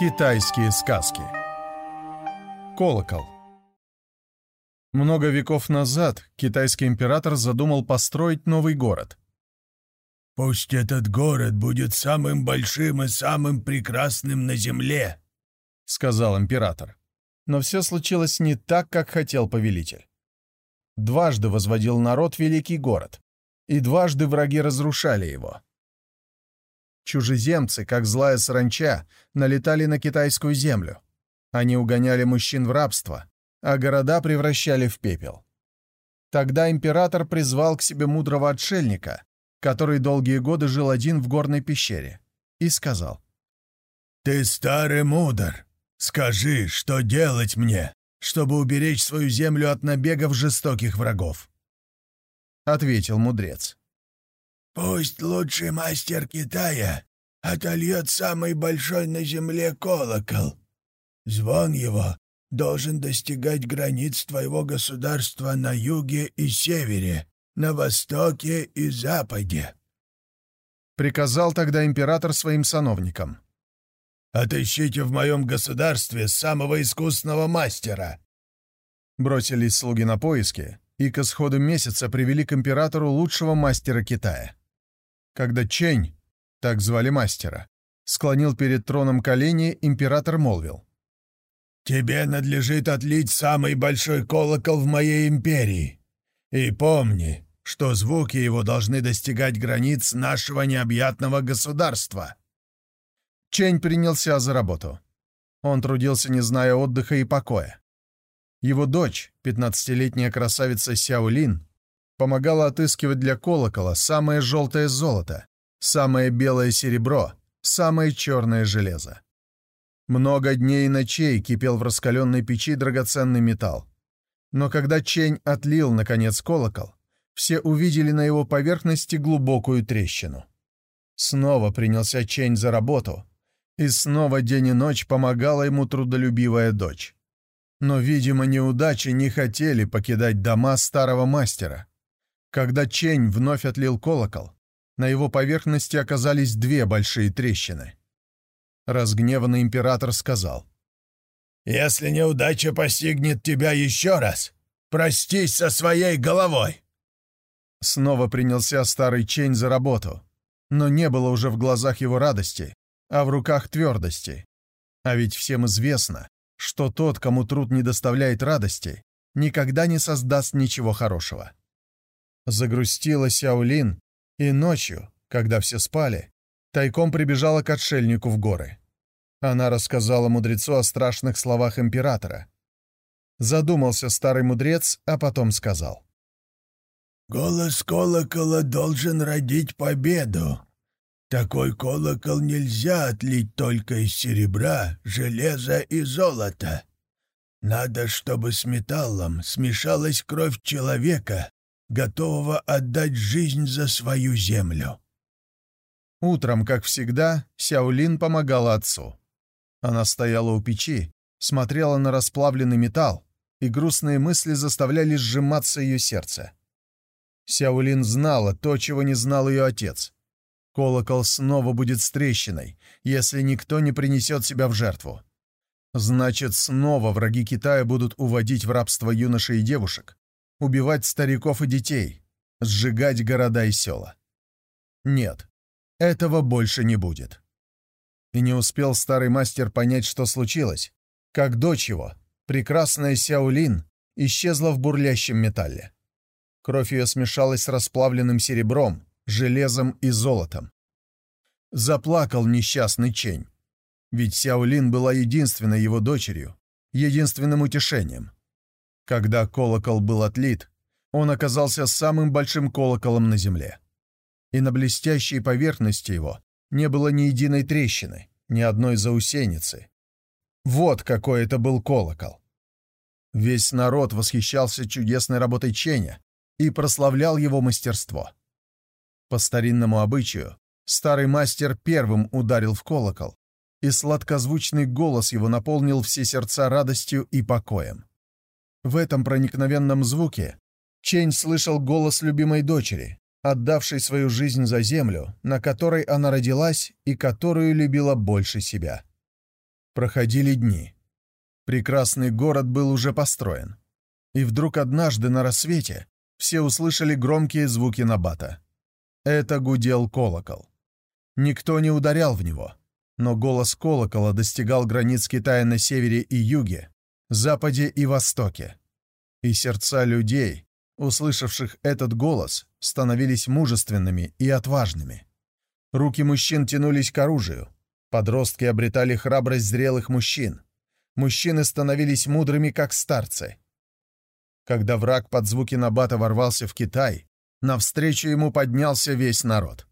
Китайские сказки Колокол Много веков назад китайский император задумал построить новый город. «Пусть этот город будет самым большим и самым прекрасным на земле», — сказал император. Но все случилось не так, как хотел повелитель. Дважды возводил народ великий город, и дважды враги разрушали его. Чужеземцы, как злая саранча, налетали на китайскую землю. Они угоняли мужчин в рабство, а города превращали в пепел. Тогда император призвал к себе мудрого отшельника, который долгие годы жил один в горной пещере, и сказал. «Ты старый мудр. Скажи, что делать мне, чтобы уберечь свою землю от набегов жестоких врагов?» Ответил мудрец. Пусть лучший мастер Китая отольет самый большой на земле колокол. Звон его должен достигать границ твоего государства на юге и севере, на востоке и западе. Приказал тогда император своим сановникам. «Отыщите в моем государстве самого искусного мастера!» Бросились слуги на поиски и к исходу месяца привели к императору лучшего мастера Китая когда Чень, так звали мастера, склонил перед троном колени, император молвил. «Тебе надлежит отлить самый большой колокол в моей империи. И помни, что звуки его должны достигать границ нашего необъятного государства». Чень принялся за работу. Он трудился, не зная отдыха и покоя. Его дочь, пятнадцатилетняя красавица Сяолин, помогала отыскивать для колокола самое желтое золото, самое белое серебро, самое черное железо. Много дней и ночей кипел в раскаленной печи драгоценный металл. Но когда Чень отлил, наконец, колокол, все увидели на его поверхности глубокую трещину. Снова принялся Чень за работу, и снова день и ночь помогала ему трудолюбивая дочь. Но, видимо, неудачи не хотели покидать дома старого мастера, когда Чень вновь отлил колокол, на его поверхности оказались две большие трещины. Разгневанный император сказал. «Если неудача постигнет тебя еще раз, простись со своей головой!» Снова принялся старый Чень за работу, но не было уже в глазах его радости, а в руках твердости. А ведь всем известно, что тот, кому труд не доставляет радости, никогда не создаст ничего хорошего. Загрустила Сяолин, и ночью, когда все спали, тайком прибежала к отшельнику в горы. Она рассказала мудрецу о страшных словах императора. Задумался старый мудрец, а потом сказал. «Голос колокола должен родить победу. Такой колокол нельзя отлить только из серебра, железа и золота. Надо, чтобы с металлом смешалась кровь человека, готового отдать жизнь за свою землю. Утром, как всегда, Сяолин помогала отцу. Она стояла у печи, смотрела на расплавленный металл, и грустные мысли заставляли сжиматься ее сердце. Сяолин знала то, чего не знал ее отец. Колокол снова будет с трещиной, если никто не принесет себя в жертву. Значит, снова враги Китая будут уводить в рабство юношей и девушек, убивать стариков и детей, сжигать города и села. Нет, этого больше не будет. И не успел старый мастер понять, что случилось, как дочь его, прекрасная Сяолин, исчезла в бурлящем металле. Кровь ее смешалась с расплавленным серебром, железом и золотом. Заплакал несчастный Чень. Ведь Сяолин была единственной его дочерью, единственным утешением. Когда колокол был отлит, он оказался самым большим колоколом на земле. И на блестящей поверхности его не было ни единой трещины, ни одной заусеницы. Вот какой это был колокол. Весь народ восхищался чудесной работой Ченя и прославлял его мастерство. По старинному обычаю, старый мастер первым ударил в колокол, и сладкозвучный голос его наполнил все сердца радостью и покоем. В этом проникновенном звуке Чень слышал голос любимой дочери, отдавшей свою жизнь за землю, на которой она родилась и которую любила больше себя. Проходили дни. Прекрасный город был уже построен. И вдруг однажды на рассвете все услышали громкие звуки Набата. Это гудел колокол. Никто не ударял в него, но голос колокола достигал границ Китая на севере и юге, западе и востоке. И сердца людей, услышавших этот голос, становились мужественными и отважными. Руки мужчин тянулись к оружию. Подростки обретали храбрость зрелых мужчин. Мужчины становились мудрыми, как старцы. Когда враг под звуки Набата ворвался в Китай, навстречу ему поднялся весь народ.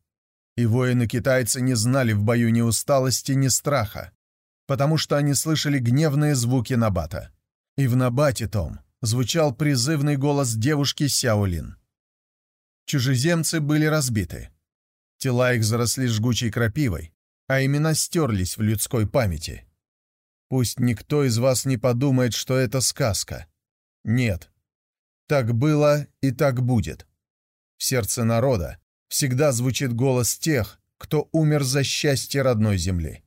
И воины-китайцы не знали в бою ни усталости, ни страха, потому что они слышали гневные звуки Набата. И в Набате том звучал призывный голос девушки Сяолин. Чужеземцы были разбиты. Тела их заросли жгучей крапивой, а имена стерлись в людской памяти. Пусть никто из вас не подумает, что это сказка. Нет. Так было и так будет. В сердце народа всегда звучит голос тех, кто умер за счастье родной земли.